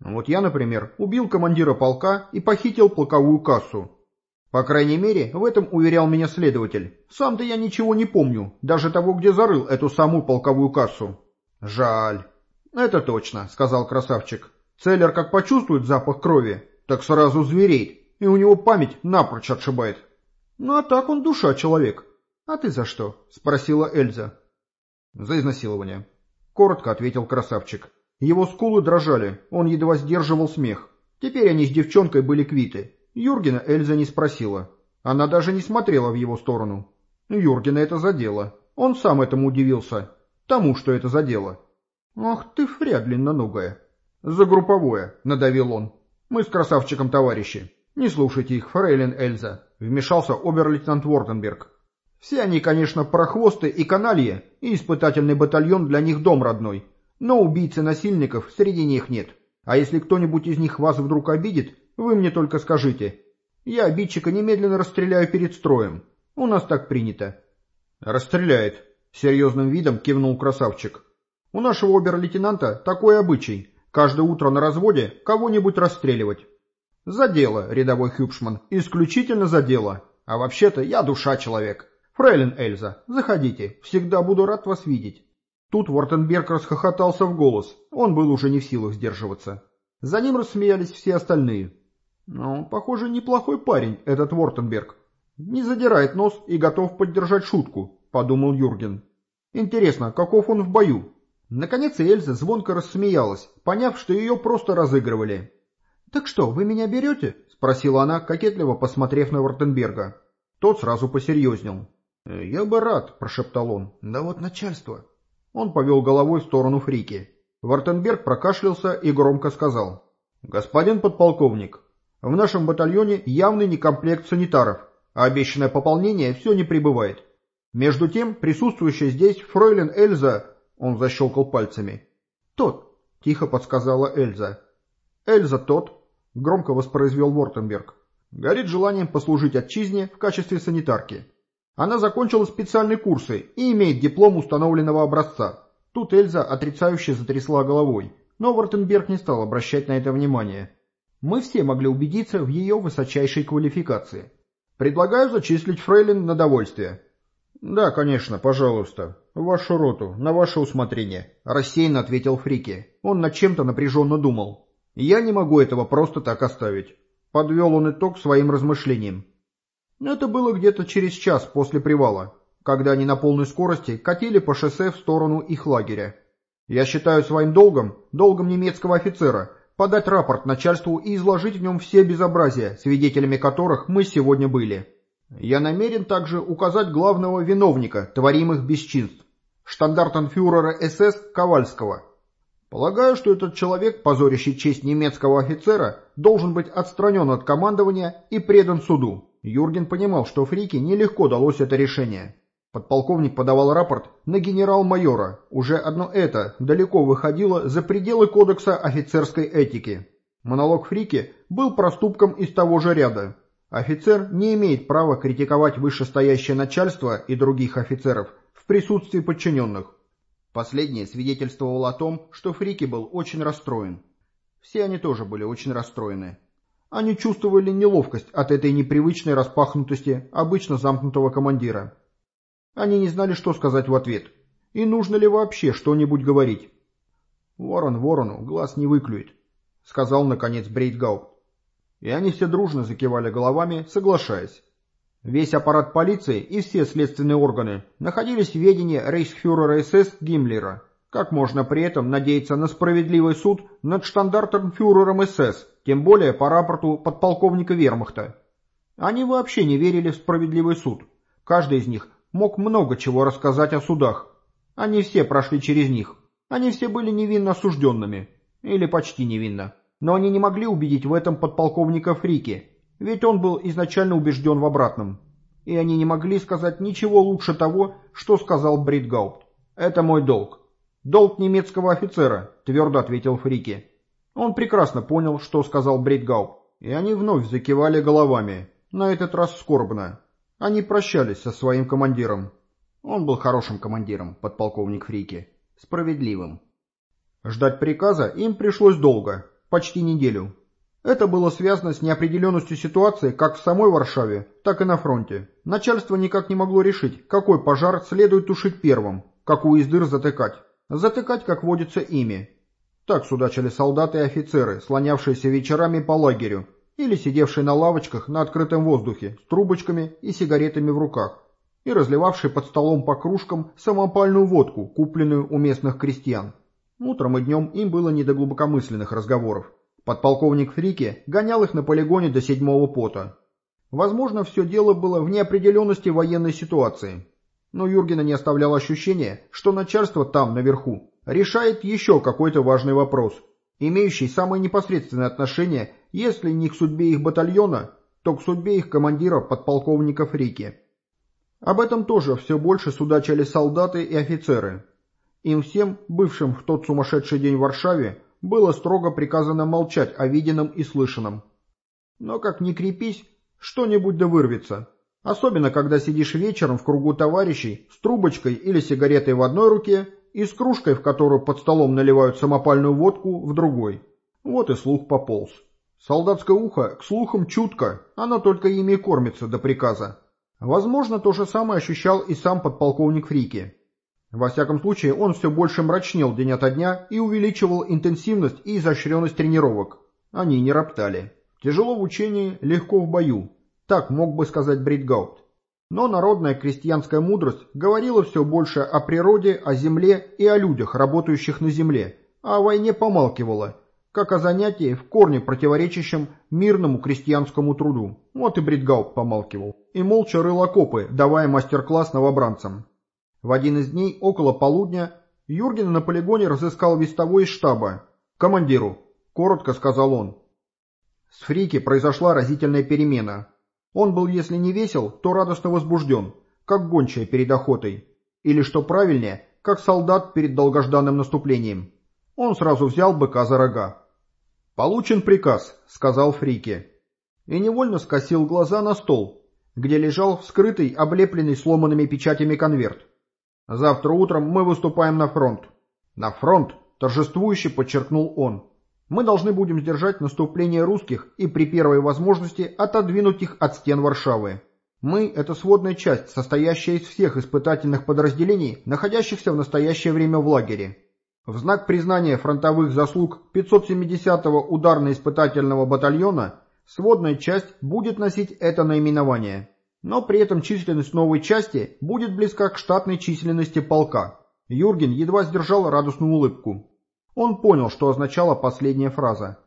Вот я, например, убил командира полка и похитил полковую кассу. По крайней мере, в этом уверял меня следователь. Сам-то я ничего не помню, даже того, где зарыл эту самую полковую кассу. Жаль. Это точно, сказал красавчик. Целлер как почувствует запах крови, так сразу звереет, и у него память напрочь отшибает. Ну а так он душа человек. А ты за что? Спросила Эльза. За изнасилование. Коротко ответил красавчик. Его скулы дрожали, он едва сдерживал смех. Теперь они с девчонкой были квиты. Юргена Эльза не спросила. Она даже не смотрела в его сторону. Юргена это задело. Он сам этому удивился. Тому, что это задело. «Ах ты, фря длинноногая!» «За групповое», — надавил он. «Мы с красавчиком товарищи. Не слушайте их, фрейлин Эльза», — вмешался обер-лейтенант Вортенберг. «Все они, конечно, прохвосты и каналье, и испытательный батальон для них дом родной. Но убийцы-насильников среди них нет. А если кто-нибудь из них вас вдруг обидит, вы мне только скажите. Я обидчика немедленно расстреляю перед строем. У нас так принято». «Расстреляет», — серьезным видом кивнул красавчик. «У нашего обер-лейтенанта такой обычай. Каждое утро на разводе кого-нибудь расстреливать». «За дело, рядовой Хюбшман, исключительно за дело. А вообще-то я душа человек. Фрейлин Эльза, заходите, всегда буду рад вас видеть». Тут Вортенберг расхохотался в голос, он был уже не в силах сдерживаться. За ним рассмеялись все остальные. Ну, похоже, неплохой парень этот Вортенберг. Не задирает нос и готов поддержать шутку, подумал Юрген. Интересно, каков он в бою? Наконец Эльза звонко рассмеялась, поняв, что ее просто разыгрывали. «Так что, вы меня берете?» — спросила она, кокетливо посмотрев на Вортенберга. Тот сразу посерьезнел. «Я бы рад», — прошептал он. «Да вот начальство». Он повел головой в сторону Фрики. Вартенберг прокашлялся и громко сказал. «Господин подполковник, в нашем батальоне явный некомплект санитаров, а обещанное пополнение все не прибывает. Между тем, присутствующая здесь фройлен Эльза...» Он защелкал пальцами. «Тот», — тихо подсказала Эльза. «Эльза тот», — громко воспроизвел Вортенберг. «Горит желанием послужить отчизне в качестве санитарки. Она закончила специальные курсы и имеет диплом установленного образца. Тут Эльза отрицающе затрясла головой, но Вортенберг не стал обращать на это внимание. Мы все могли убедиться в ее высочайшей квалификации. Предлагаю зачислить Фрейлин на довольствие. «Да, конечно, пожалуйста. Вашу роту, на ваше усмотрение», — рассеянно ответил Фрики. Он над чем-то напряженно думал. «Я не могу этого просто так оставить». Подвел он итог своим размышлениям. Это было где-то через час после привала, когда они на полной скорости катили по шоссе в сторону их лагеря. Я считаю своим долгом, долгом немецкого офицера, подать рапорт начальству и изложить в нем все безобразия, свидетелями которых мы сегодня были. Я намерен также указать главного виновника творимых бесчинств, штандартенфюрера СС Ковальского. Полагаю, что этот человек, позорящий честь немецкого офицера, должен быть отстранен от командования и предан суду. Юрген понимал, что Фрике нелегко далось это решение. Подполковник подавал рапорт на генерал-майора. Уже одно это далеко выходило за пределы кодекса офицерской этики. Монолог Фрике был проступком из того же ряда. Офицер не имеет права критиковать вышестоящее начальство и других офицеров в присутствии подчиненных. Последнее свидетельствовало о том, что Фрике был очень расстроен. Все они тоже были очень расстроены. Они чувствовали неловкость от этой непривычной распахнутости обычно замкнутого командира. Они не знали, что сказать в ответ. И нужно ли вообще что-нибудь говорить. «Ворон ворону глаз не выклюет», — сказал, наконец, Брейтгаупт. И они все дружно закивали головами, соглашаясь. Весь аппарат полиции и все следственные органы находились в ведении рейхсфюрера СС Гиммлера. Как можно при этом надеяться на справедливый суд над штандартенфюрером СС, тем более по рапорту подполковника Вермахта. Они вообще не верили в справедливый суд. Каждый из них мог много чего рассказать о судах. Они все прошли через них. Они все были невинно осужденными. Или почти невинно. Но они не могли убедить в этом подполковника Фрики, ведь он был изначально убежден в обратном. И они не могли сказать ничего лучше того, что сказал Бритгаупт. «Это мой долг». «Долг немецкого офицера», — твердо ответил Фрики. Он прекрасно понял, что сказал Брейтгауп, и они вновь закивали головами, на этот раз скорбно. Они прощались со своим командиром. Он был хорошим командиром, подполковник Фрики, справедливым. Ждать приказа им пришлось долго. почти неделю. Это было связано с неопределенностью ситуации как в самой Варшаве, так и на фронте. Начальство никак не могло решить, какой пожар следует тушить первым, какую из дыр затыкать. Затыкать, как водится, ими. Так судачили солдаты и офицеры, слонявшиеся вечерами по лагерю, или сидевшие на лавочках на открытом воздухе с трубочками и сигаретами в руках, и разливавшие под столом по кружкам самопальную водку, купленную у местных крестьян. Утром и днем им было не до глубокомысленных разговоров. Подполковник Фрике гонял их на полигоне до седьмого пота. Возможно, все дело было в неопределенности военной ситуации. Но Юргена не оставляло ощущения, что начальство там, наверху, решает еще какой-то важный вопрос, имеющий самое непосредственное отношение, если не к судьбе их батальона, то к судьбе их командира подполковника Фрике. Об этом тоже все больше судачили солдаты и офицеры. Им всем, бывшим в тот сумасшедший день в Варшаве, было строго приказано молчать о виденном и слышанном. Но как ни крепись, что-нибудь да вырвется. Особенно, когда сидишь вечером в кругу товарищей с трубочкой или сигаретой в одной руке и с кружкой, в которую под столом наливают самопальную водку, в другой. Вот и слух пополз. Солдатское ухо к слухам чутко, оно только ими и кормится до приказа. Возможно, то же самое ощущал и сам подполковник Фрики. Во всяком случае, он все больше мрачнел день ото дня и увеличивал интенсивность и изощренность тренировок. Они не роптали. Тяжело в учении, легко в бою. Так мог бы сказать Бритгаут. Но народная крестьянская мудрость говорила все больше о природе, о земле и о людях, работающих на земле, а о войне помалкивала, как о занятии в корне противоречащем мирному крестьянскому труду. Вот и Бритгаут помалкивал. И молча рыл окопы, давая мастер-класс новобранцам. В один из дней, около полудня, Юрген на полигоне разыскал вестовой из штаба. «Командиру», — коротко сказал он. С Фрики произошла разительная перемена. Он был, если не весел, то радостно возбужден, как гончая перед охотой. Или, что правильнее, как солдат перед долгожданным наступлением. Он сразу взял быка за рога. «Получен приказ», — сказал Фрике. И невольно скосил глаза на стол, где лежал вскрытый, облепленный сломанными печатями конверт. «Завтра утром мы выступаем на фронт». «На фронт», — торжествующе подчеркнул он. Мы должны будем сдержать наступление русских и при первой возможности отодвинуть их от стен Варшавы. Мы – это сводная часть, состоящая из всех испытательных подразделений, находящихся в настоящее время в лагере. В знак признания фронтовых заслуг 570-го ударно-испытательного батальона сводная часть будет носить это наименование. Но при этом численность новой части будет близка к штатной численности полка. Юрген едва сдержал радостную улыбку. Он понял, что означала последняя фраза.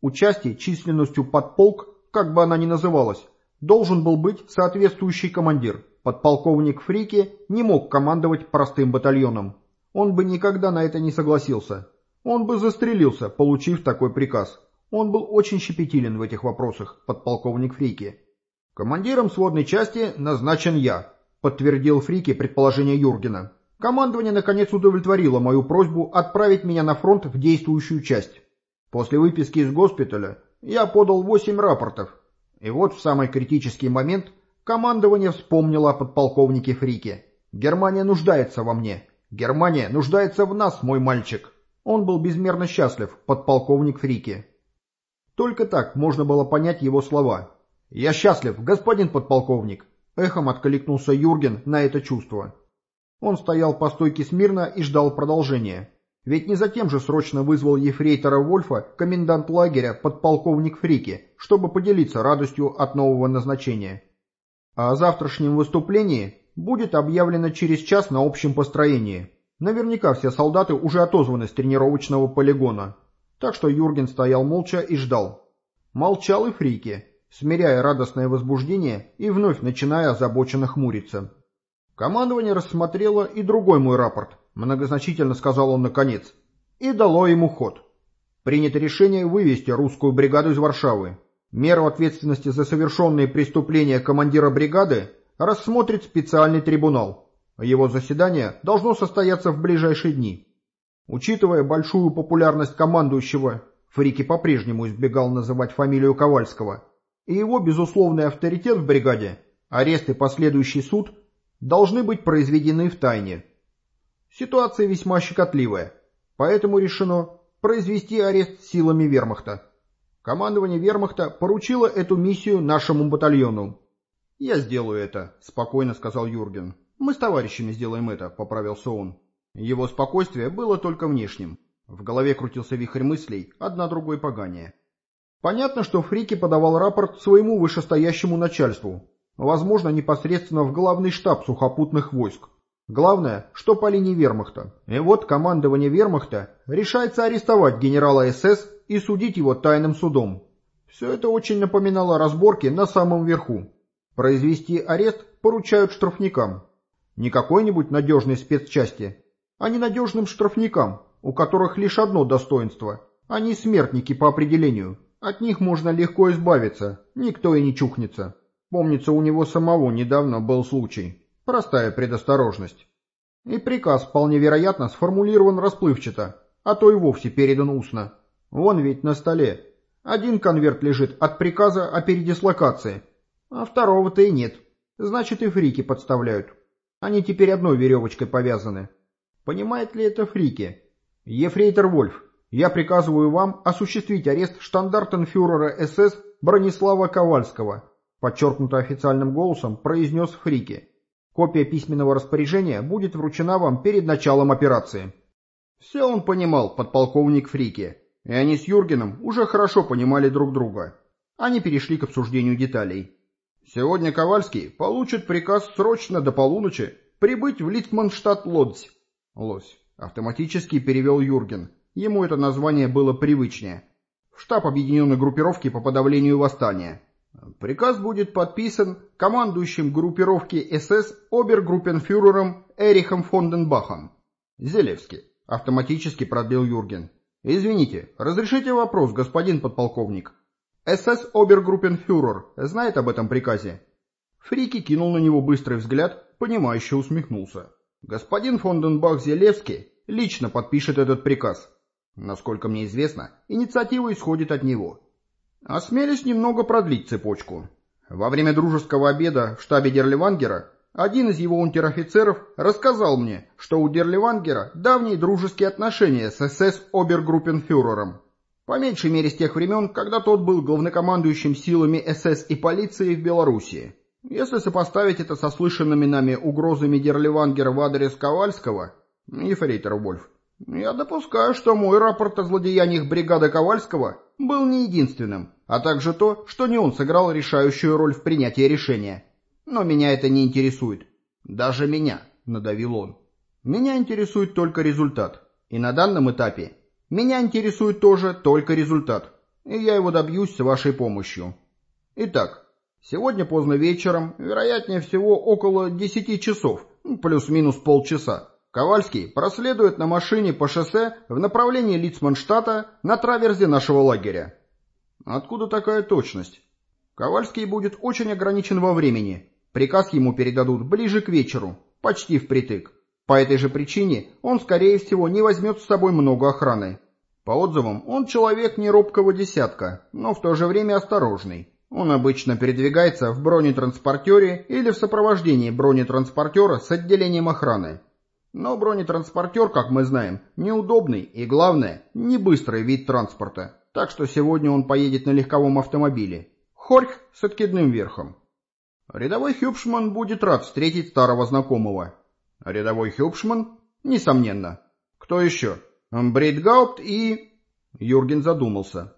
У части численностью подполк, как бы она ни называлась, должен был быть соответствующий командир. Подполковник Фрики не мог командовать простым батальоном. Он бы никогда на это не согласился. Он бы застрелился, получив такой приказ. Он был очень щепетилен в этих вопросах, подполковник Фрики. «Командиром сводной части назначен я», подтвердил Фрики предположение Юргена. Командование наконец удовлетворило мою просьбу отправить меня на фронт в действующую часть. После выписки из госпиталя я подал восемь рапортов. И вот в самый критический момент командование вспомнило о подполковнике Фрике. Германия нуждается во мне. Германия нуждается в нас, мой мальчик. Он был безмерно счастлив, подполковник Фрике. Только так можно было понять его слова. «Я счастлив, господин подполковник!» Эхом откликнулся Юрген на это чувство. Он стоял по стойке смирно и ждал продолжения. Ведь не затем же срочно вызвал ефрейтора Вольфа комендант лагеря подполковник Фрики, чтобы поделиться радостью от нового назначения. А о завтрашнем выступлении будет объявлено через час на общем построении. Наверняка все солдаты уже отозваны с тренировочного полигона. Так что Юрген стоял молча и ждал. Молчал и Фрики, смиряя радостное возбуждение и вновь начиная озабоченно хмуриться. Командование рассмотрело и другой мой рапорт, многозначительно сказал он наконец, и дало ему ход. Принято решение вывести русскую бригаду из Варшавы. Меру ответственности за совершенные преступления командира бригады рассмотрит специальный трибунал. Его заседание должно состояться в ближайшие дни. Учитывая большую популярность командующего, Фрики по-прежнему избегал называть фамилию Ковальского, и его безусловный авторитет в бригаде, арест и последующий суд должны быть произведены в тайне. Ситуация весьма щекотливая, поэтому решено произвести арест силами вермахта. Командование вермахта поручило эту миссию нашему батальону. «Я сделаю это», — спокойно сказал Юрген. «Мы с товарищами сделаем это», — поправился он. Его спокойствие было только внешним. В голове крутился вихрь мыслей, одна другой поганее. Понятно, что Фрики подавал рапорт своему вышестоящему начальству, возможно, непосредственно в главный штаб сухопутных войск. Главное, что по линии вермахта. И вот командование вермахта решается арестовать генерала СС и судить его тайным судом. Все это очень напоминало разборки на самом верху. Произвести арест поручают штрафникам. Не какой-нибудь надежной спецчасти, а ненадежным штрафникам, у которых лишь одно достоинство. Они смертники по определению. От них можно легко избавиться, никто и не чухнется. Помнится, у него самого недавно был случай. Простая предосторожность. И приказ вполне вероятно сформулирован расплывчато, а то и вовсе передан устно. Вон ведь на столе. Один конверт лежит от приказа о передислокации, а второго-то и нет. Значит, и фрики подставляют. Они теперь одной веревочкой повязаны. Понимает ли это фрики? Ефрейтор Вольф, я приказываю вам осуществить арест штандартенфюрера СС Бронислава Ковальского, подчеркнуто официальным голосом произнес Фрики. Копия письменного распоряжения будет вручена вам перед началом операции. Все он понимал, подполковник Фрики, и они с Юргеном уже хорошо понимали друг друга. Они перешли к обсуждению деталей. Сегодня Ковальский получит приказ срочно до полуночи прибыть в Литманштадт Лодзь. Лось. Автоматически перевел Юрген. Ему это название было привычнее. В штаб объединенной группировки по подавлению восстания. Приказ будет подписан командующим группировки СС обергруппенфюрером Эрихом Фонденбахом. Зелевский. Автоматически продлил Юрген. Извините, разрешите вопрос, господин подполковник. СС обергруппенфюрер знает об этом приказе? Фрики кинул на него быстрый взгляд, понимающе усмехнулся. Господин Фонденбах-Зелевский лично подпишет этот приказ. Насколько мне известно, инициатива исходит от него. Осмелюсь немного продлить цепочку. Во время дружеского обеда в штабе Дерливангера один из его унтер-офицеров рассказал мне, что у Дерливангера давние дружеские отношения с СС-обергруппенфюрером. По меньшей мере с тех времен, когда тот был главнокомандующим силами СС и полиции в Белоруссии. Если сопоставить это со слышанными нами угрозами Дерливангера в адрес Ковальского, ефрейтор Вольф, я допускаю, что мой рапорт о злодеяниях бригады Ковальского был не единственным, а также то, что не он сыграл решающую роль в принятии решения. Но меня это не интересует. Даже меня, надавил он. Меня интересует только результат. И на данном этапе меня интересует тоже только результат. И я его добьюсь с вашей помощью. Итак, сегодня поздно вечером, вероятнее всего около 10 часов, плюс-минус полчаса, Ковальский проследует на машине по шоссе в направлении Лицманштата на траверзе нашего лагеря. Откуда такая точность? Ковальский будет очень ограничен во времени. Приказ ему передадут ближе к вечеру, почти впритык. По этой же причине он, скорее всего, не возьмет с собой много охраны. По отзывам, он человек не робкого десятка, но в то же время осторожный. Он обычно передвигается в бронетранспортере или в сопровождении бронетранспортера с отделением охраны. Но бронетранспортер, как мы знаем, неудобный и, главное, не быстрый вид транспорта. Так что сегодня он поедет на легковом автомобиле. Хорьх с откидным верхом. Рядовой Хюбшман будет рад встретить старого знакомого. Рядовой Хюбшман? Несомненно. Кто еще? Брейтгаупт и... Юрген задумался.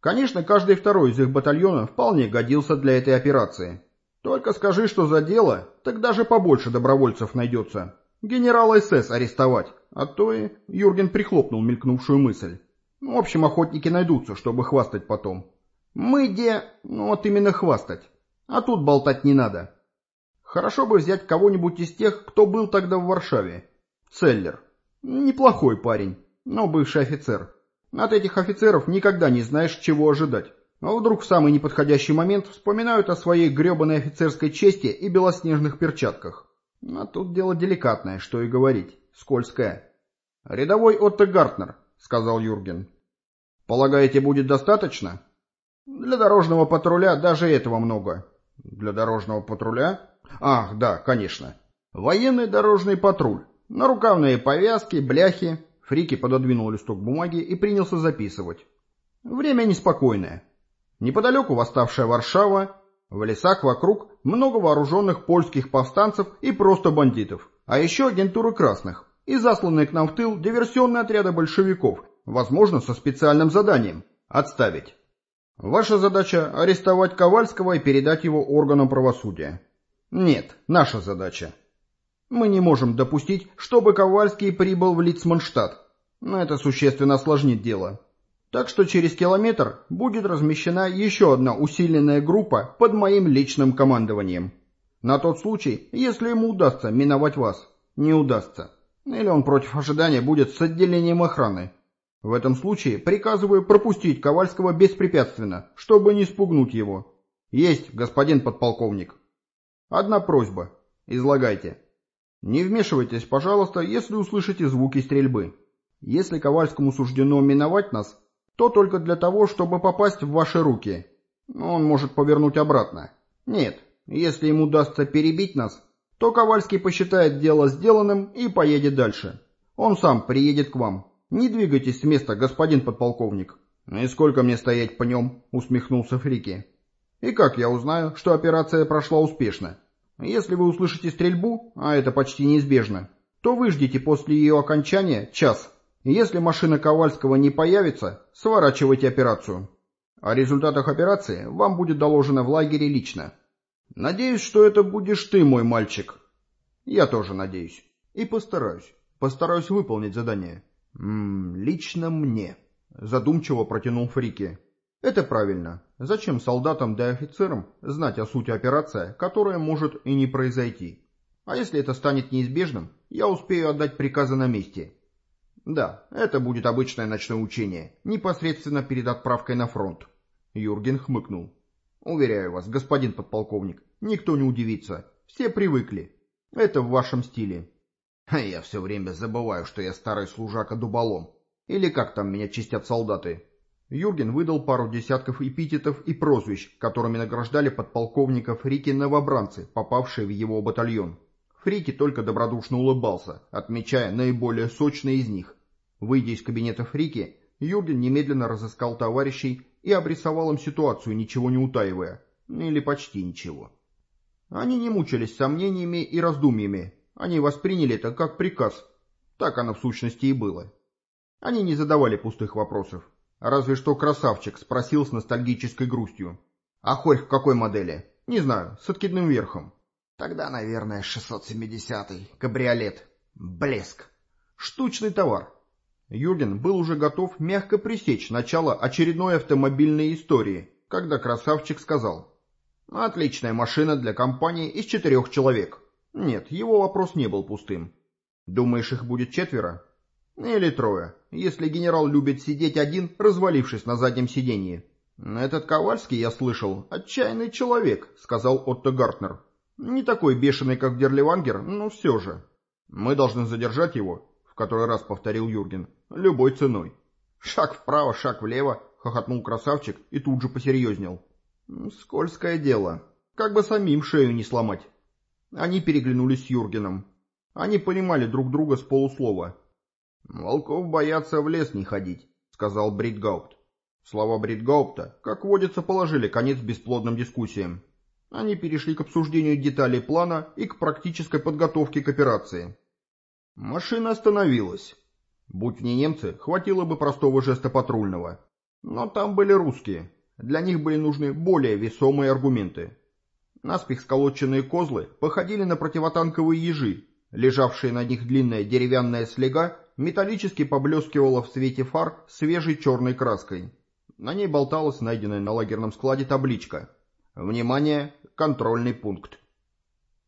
Конечно, каждый второй из их батальона вполне годился для этой операции. Только скажи, что за дело, так даже побольше добровольцев найдется. Генерала СС арестовать, а то и... Юрген прихлопнул мелькнувшую мысль. В общем, охотники найдутся, чтобы хвастать потом. Мы где... Ну вот именно хвастать. А тут болтать не надо. Хорошо бы взять кого-нибудь из тех, кто был тогда в Варшаве. Целлер. Неплохой парень, но бывший офицер. От этих офицеров никогда не знаешь, чего ожидать. А вдруг в самый неподходящий момент вспоминают о своей гребаной офицерской чести и белоснежных перчатках. А тут дело деликатное, что и говорить, скользкое. «Рядовой Отто Гартнер», — сказал Юрген. «Полагаете, будет достаточно?» «Для дорожного патруля даже этого много». «Для дорожного патруля?» «Ах, да, конечно. Военный дорожный патруль. Нарукавные повязки, бляхи. Фрики пододвинул листок бумаги и принялся записывать. Время неспокойное. Неподалеку восставшая Варшава, в лесах вокруг много вооруженных польских повстанцев и просто бандитов, а еще агентуры красных и засланные к нам в тыл диверсионные отряды большевиков, возможно, со специальным заданием – отставить. Ваша задача – арестовать Ковальского и передать его органам правосудия. Нет, наша задача. Мы не можем допустить, чтобы Ковальский прибыл в Лицманштадт, но это существенно осложнит дело. Так что через километр будет размещена еще одна усиленная группа под моим личным командованием. На тот случай, если ему удастся миновать вас. Не удастся. Или он против ожидания будет с отделением охраны. В этом случае приказываю пропустить Ковальского беспрепятственно, чтобы не спугнуть его. Есть, господин подполковник. Одна просьба. Излагайте. Не вмешивайтесь, пожалуйста, если услышите звуки стрельбы. Если Ковальскому суждено миновать нас, то только для того, чтобы попасть в ваши руки. Он может повернуть обратно. Нет, если ему удастся перебить нас, то Ковальский посчитает дело сделанным и поедет дальше. Он сам приедет к вам. Не двигайтесь с места, господин подполковник. «И сколько мне стоять по нем?» — усмехнулся Фрики. «И как я узнаю, что операция прошла успешно? Если вы услышите стрельбу, а это почти неизбежно, то выждите после ее окончания час, если машина Ковальского не появится, сворачивайте операцию. О результатах операции вам будет доложено в лагере лично. Надеюсь, что это будешь ты, мой мальчик. Я тоже надеюсь. И постараюсь. Постараюсь выполнить задание. М -м, лично мне. Задумчиво протянул Фрики. Это правильно. Зачем солдатам да офицерам знать о сути операции, которая может и не произойти? А если это станет неизбежным, я успею отдать приказы на месте. Да, это будет обычное ночное учение, непосредственно перед отправкой на фронт. Юрген хмыкнул. Уверяю вас, господин подполковник, никто не удивится. Все привыкли. Это в вашем стиле. Я все время забываю, что я старый служака-дуболом. Или как там меня чистят солдаты. Юрген выдал пару десятков эпитетов и прозвищ, которыми награждали подполковников Рики новобранцы, попавшие в его батальон. Фрики только добродушно улыбался, отмечая наиболее сочные из них. Выйдя из кабинета Фрики, Юрген немедленно разыскал товарищей и обрисовал им ситуацию, ничего не утаивая. Или почти ничего. Они не мучились сомнениями и раздумьями. Они восприняли это как приказ. Так оно в сущности и было. Они не задавали пустых вопросов. Разве что красавчик спросил с ностальгической грустью. «А хорь в какой модели?» «Не знаю, с откидным верхом». Тогда, наверное, 670-й, кабриолет. Блеск. Штучный товар. Юрген был уже готов мягко пресечь начало очередной автомобильной истории, когда красавчик сказал. «Отличная машина для компании из четырех человек». Нет, его вопрос не был пустым. «Думаешь, их будет четверо?» «Или трое, если генерал любит сидеть один, развалившись на заднем сиденье». «Этот Ковальский, я слышал, отчаянный человек», — сказал Отто Гартнер. Не такой бешеный, как Дерливангер, но все же. Мы должны задержать его, в который раз повторил Юрген, любой ценой. Шаг вправо, шаг влево, хохотнул красавчик и тут же посерьезнел. Скользкое дело. Как бы самим шею не сломать. Они переглянулись с Юргеном. Они понимали друг друга с полуслова. «Волков боятся в лес не ходить», — сказал Бритгаупт. Слова Бритгаупта, как водится, положили конец бесплодным дискуссиям. Они перешли к обсуждению деталей плана и к практической подготовке к операции. Машина остановилась. Будь в ней немцы, хватило бы простого жеста патрульного. Но там были русские. Для них были нужны более весомые аргументы. Наспех сколоченные козлы походили на противотанковые ежи. Лежавшая на них длинная деревянная слега металлически поблескивала в свете фар свежей черной краской. На ней болталась найденная на лагерном складе табличка Внимание, контрольный пункт.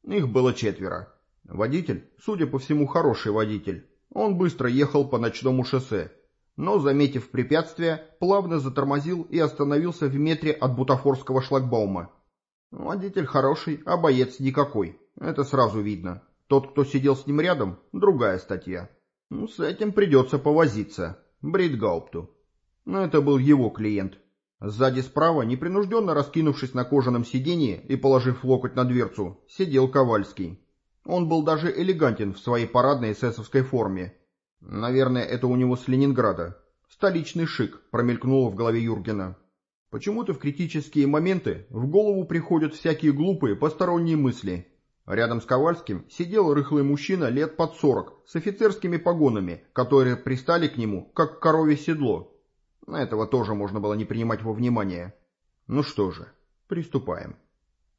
Их было четверо. Водитель, судя по всему, хороший водитель. Он быстро ехал по ночному шоссе, но, заметив препятствие, плавно затормозил и остановился в метре от бутафорского шлагбаума. Водитель хороший, а боец никакой. Это сразу видно. Тот, кто сидел с ним рядом, другая статья. Ну, с этим придется повозиться. Бритгаупту. Но это был его клиент. Сзади справа, непринужденно раскинувшись на кожаном сиденье и положив локоть на дверцу, сидел Ковальский. Он был даже элегантен в своей парадной эсэсовской форме. Наверное, это у него с Ленинграда. Столичный шик промелькнуло в голове Юргена. Почему-то в критические моменты в голову приходят всякие глупые посторонние мысли. Рядом с Ковальским сидел рыхлый мужчина лет под сорок, с офицерскими погонами, которые пристали к нему, как коровье седло. Этого тоже можно было не принимать во внимание. Ну что же, приступаем.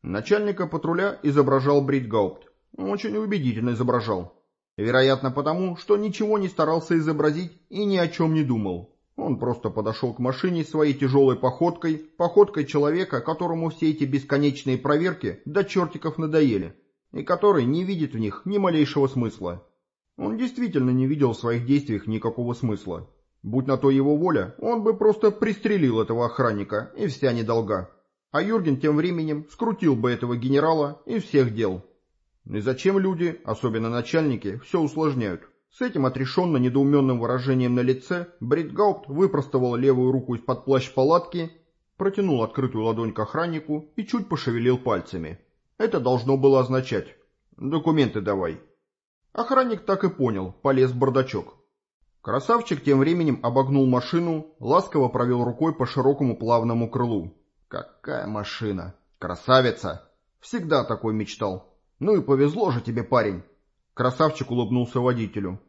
Начальника патруля изображал Бритгаупт. Очень убедительно изображал. Вероятно потому, что ничего не старался изобразить и ни о чем не думал. Он просто подошел к машине своей тяжелой походкой, походкой человека, которому все эти бесконечные проверки до чертиков надоели, и который не видит в них ни малейшего смысла. Он действительно не видел в своих действиях никакого смысла. Будь на то его воля, он бы просто пристрелил этого охранника, и вся недолга. А Юрген тем временем скрутил бы этого генерала и всех дел. И зачем люди, особенно начальники, все усложняют? С этим отрешенно недоуменным выражением на лице Бритгаупт выпростовал левую руку из-под плащ палатки, протянул открытую ладонь к охраннику и чуть пошевелил пальцами. Это должно было означать «документы давай». Охранник так и понял, полез в бардачок. Красавчик тем временем обогнул машину, ласково провел рукой по широкому плавному крылу. «Какая машина! Красавица! Всегда такой мечтал!» «Ну и повезло же тебе, парень!» Красавчик улыбнулся водителю.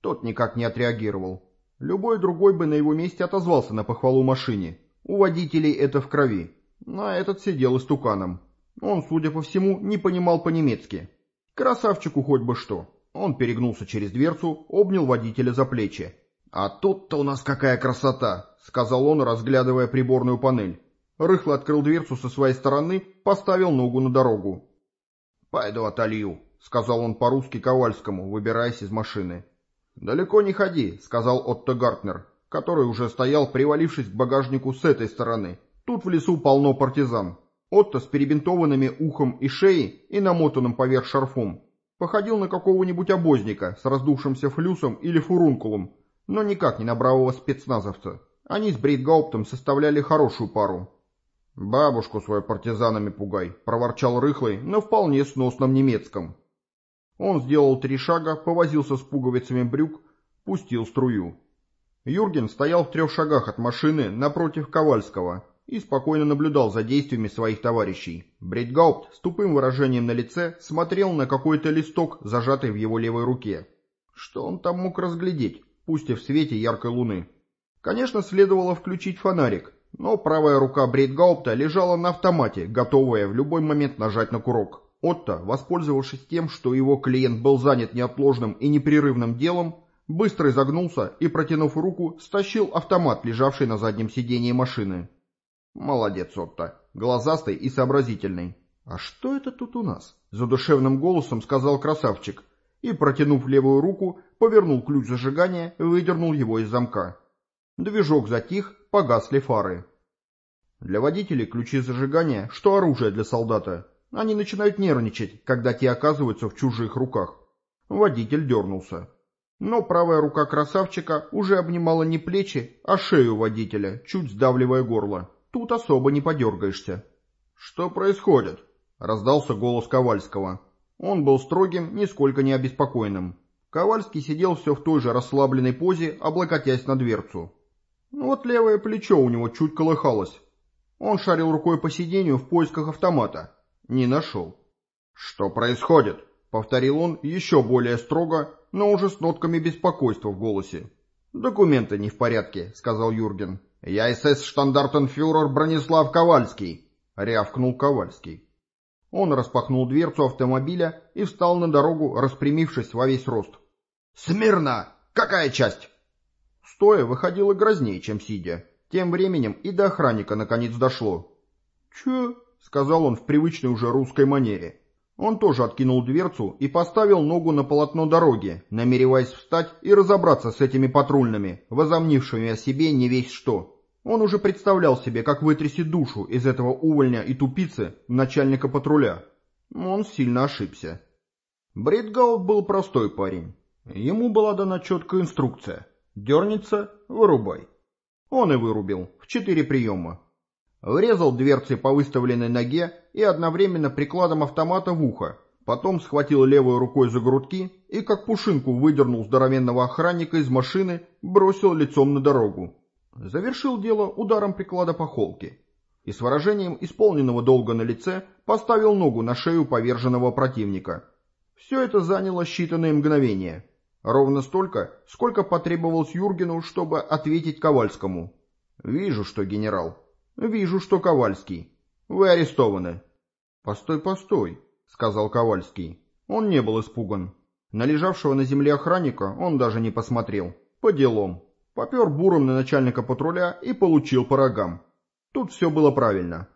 Тот никак не отреагировал. Любой другой бы на его месте отозвался на похвалу машине. У водителей это в крови. А этот сидел истуканом. Он, судя по всему, не понимал по-немецки. Красавчику хоть бы что. Он перегнулся через дверцу, обнял водителя за плечи. «А тут-то у нас какая красота!» — сказал он, разглядывая приборную панель. Рыхло открыл дверцу со своей стороны, поставил ногу на дорогу. «Пойду отолью», — сказал он по-русски Ковальскому, выбираясь из машины. «Далеко не ходи», — сказал Отто Гартнер, который уже стоял, привалившись к багажнику с этой стороны. «Тут в лесу полно партизан». Отто с перебинтованными ухом и шеей и намотанным поверх шарфом. Походил на какого-нибудь обозника с раздувшимся флюсом или фурункулом, но никак не на бравого спецназовца. Они с Брейтгауптом составляли хорошую пару. «Бабушку свою партизанами пугай», — проворчал Рыхлый на вполне сносном немецком. Он сделал три шага, повозился с пуговицами брюк, пустил струю. Юрген стоял в трех шагах от машины напротив Ковальского и спокойно наблюдал за действиями своих товарищей. Брейтгаупт с тупым выражением на лице смотрел на какой-то листок, зажатый в его левой руке. Что он там мог разглядеть, пусть и в свете яркой луны? Конечно, следовало включить фонарик, но правая рука Брейтгаупта лежала на автомате, готовая в любой момент нажать на курок. Отто, воспользовавшись тем, что его клиент был занят неотложным и непрерывным делом, быстро изогнулся и, протянув руку, стащил автомат, лежавший на заднем сидении машины. «Молодец, Отто. Глазастый и сообразительный». «А что это тут у нас?» — задушевным голосом сказал красавчик и, протянув левую руку, повернул ключ зажигания и выдернул его из замка. Движок затих, погасли фары. Для водителей ключи зажигания, что оружие для солдата. Они начинают нервничать, когда те оказываются в чужих руках. Водитель дернулся. Но правая рука красавчика уже обнимала не плечи, а шею водителя, чуть сдавливая горло. Тут особо не подергаешься. «Что происходит?» — раздался голос Ковальского. Он был строгим, нисколько не обеспокоенным. Ковальский сидел все в той же расслабленной позе, облокотясь на дверцу. Ну вот левое плечо у него чуть колыхалось. Он шарил рукой по сиденью в поисках автомата. Не нашел. «Что происходит?» — повторил он еще более строго, но уже с нотками беспокойства в голосе. «Документы не в порядке», — сказал Юрген. «Я СС-штандартенфюрер Бронислав Ковальский», — рявкнул Ковальский. Он распахнул дверцу автомобиля и встал на дорогу, распрямившись во весь рост. «Смирно! Какая часть?» Стоя выходило грознее, чем сидя. Тем временем и до охранника наконец дошло. «Чё?» — сказал он в привычной уже русской манере. Он тоже откинул дверцу и поставил ногу на полотно дороги, намереваясь встать и разобраться с этими патрульными, возомнившими о себе не весь что. Он уже представлял себе, как вытрясет душу из этого увольня и тупицы начальника патруля. Он сильно ошибся. Бредгаут был простой парень. Ему была дана четкая инструкция — Дернется — вырубай. Он и вырубил, в четыре приема. Врезал дверцы по выставленной ноге и одновременно прикладом автомата в ухо, Потом схватил левой рукой за грудки и, как пушинку, выдернул здоровенного охранника из машины, бросил лицом на дорогу. Завершил дело ударом приклада по холке. И с выражением исполненного долга на лице поставил ногу на шею поверженного противника. Все это заняло считанные мгновения. Ровно столько, сколько потребовалось Юргену, чтобы ответить Ковальскому. «Вижу, что генерал. Вижу, что Ковальский. Вы арестованы». «Постой, постой», — сказал Ковальский. Он не был испуган. На лежавшего на земле охранника он даже не посмотрел. По делам. Попер буром на начальника патруля и получил по рогам. Тут все было правильно.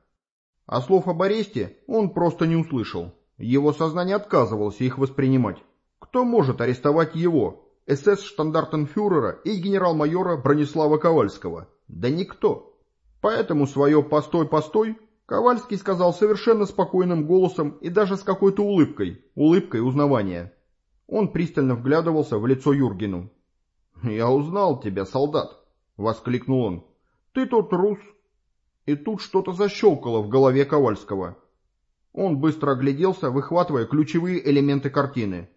А слов об аресте он просто не услышал. Его сознание отказывалось их воспринимать. Кто может арестовать его, СС-штандартенфюрера и генерал-майора Бронислава Ковальского? Да никто. Поэтому свое «постой-постой» Ковальский сказал совершенно спокойным голосом и даже с какой-то улыбкой, улыбкой узнавания. Он пристально вглядывался в лицо Юргену. «Я узнал тебя, солдат!» — воскликнул он. «Ты тот рус!» И тут что-то защелкало в голове Ковальского. Он быстро огляделся, выхватывая ключевые элементы картины.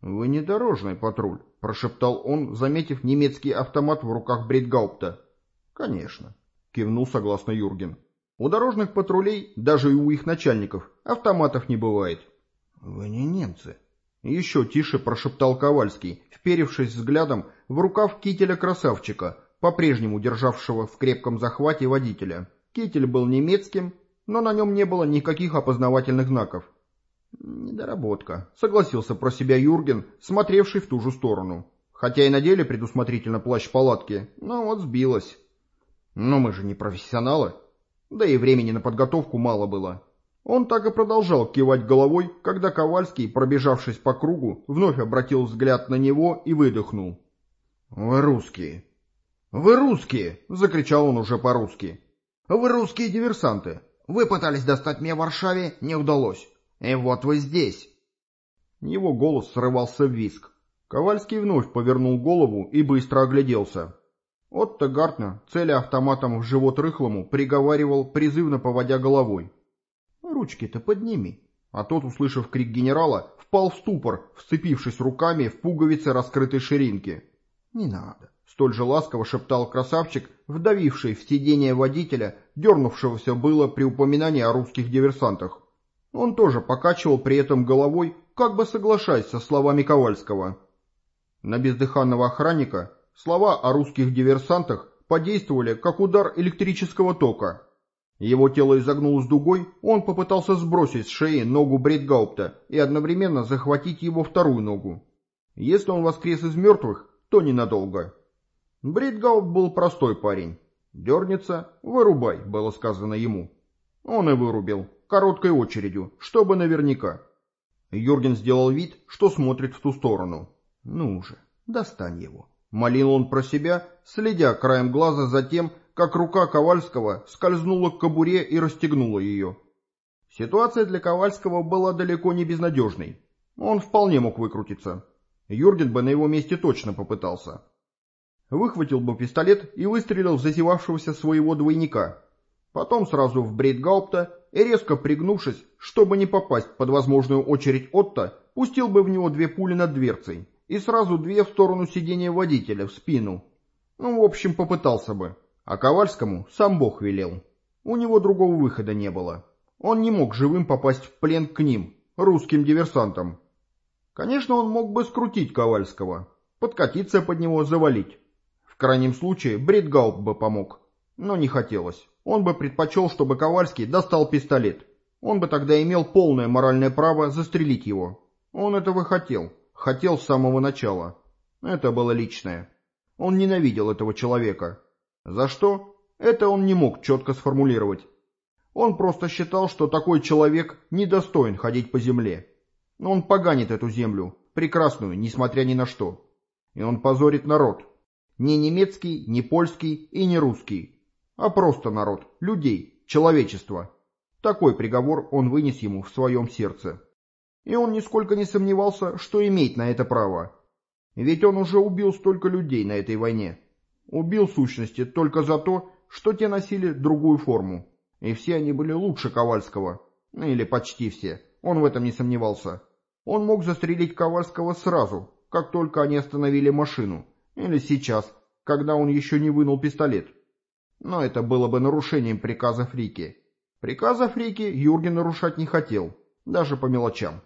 «Вы не дорожный патруль», — прошептал он, заметив немецкий автомат в руках Бритгаупта. «Конечно», — кивнул согласно Юрген. У дорожных патрулей, даже и у их начальников, автоматов не бывает. «Вы не немцы», — еще тише прошептал Ковальский, вперевшись взглядом в рукав кителя красавчика, по-прежнему державшего в крепком захвате водителя. Китель был немецким, но на нем не было никаких опознавательных знаков. «Недоработка», — согласился про себя Юрген, смотревший в ту же сторону. Хотя и надели предусмотрительно плащ палатки, но вот сбилось. «Но мы же не профессионалы», да и времени на подготовку мало было. Он так и продолжал кивать головой, когда Ковальский, пробежавшись по кругу, вновь обратил взгляд на него и выдохнул. «Вы русские!» «Вы русские!» — закричал он уже по-русски. «Вы русские диверсанты! Вы пытались достать меня в Варшаве, не удалось. И вот вы здесь!» Его голос срывался в виск. Ковальский вновь повернул голову и быстро огляделся. Отто Гартнер, целя автоматом в живот рыхлому, приговаривал, призывно поводя головой. «Ручки-то подними». А тот, услышав крик генерала, впал в ступор, вцепившись руками в пуговицы раскрытой ширинки. «Не надо», — столь же ласково шептал красавчик, вдавивший в сиденье водителя, дернувшегося было при упоминании о русских диверсантах. Он тоже покачивал при этом головой, как бы соглашаясь со словами Ковальского. На бездыханного охранника Слова о русских диверсантах подействовали, как удар электрического тока. Его тело изогнулось дугой, он попытался сбросить с шеи ногу Брейтгаупта и одновременно захватить его вторую ногу. Если он воскрес из мертвых, то ненадолго. Брейтгаупт был простой парень. «Дернется, вырубай», было сказано ему. Он и вырубил, короткой очередью, чтобы наверняка. Юрген сделал вид, что смотрит в ту сторону. «Ну же, достань его». Молил он про себя, следя краем глаза за тем, как рука Ковальского скользнула к кобуре и расстегнула ее. Ситуация для Ковальского была далеко не безнадежной. Он вполне мог выкрутиться. Юрген бы на его месте точно попытался. Выхватил бы пистолет и выстрелил в зазевавшегося своего двойника. Потом сразу в Брейтгаупта и, резко пригнувшись, чтобы не попасть под возможную очередь Отто, пустил бы в него две пули над дверцей и сразу две в сторону сидения водителя, в спину. Ну, в общем, попытался бы. А Ковальскому сам Бог велел. У него другого выхода не было. Он не мог живым попасть в плен к ним, русским диверсантам. Конечно, он мог бы скрутить Ковальского, подкатиться под него, завалить. В крайнем случае, Бритгаут бы помог. Но не хотелось. Он бы предпочел, чтобы Ковальский достал пистолет. Он бы тогда имел полное моральное право застрелить его. Он этого хотел. Хотел с самого начала. Это было личное. Он ненавидел этого человека. За что? Это он не мог четко сформулировать. Он просто считал, что такой человек недостоин ходить по земле. Он поганит эту землю, прекрасную, несмотря ни на что. И он позорит народ. Не немецкий, не польский и не русский, а просто народ, людей, человечество. Такой приговор он вынес ему в своем сердце и он нисколько не сомневался, что имеет на это право. Ведь он уже убил столько людей на этой войне. Убил сущности только за то, что те носили другую форму. И все они были лучше Ковальского. Или почти все. он в этом не сомневался. Он мог застрелить Ковальского сразу, как только они остановили машину, или сейчас, когда он еще не вынул пистолет. Но это было бы нарушением приказа Фрики. Приказа Фрики Юрген нарушать не хотел, даже по мелочам.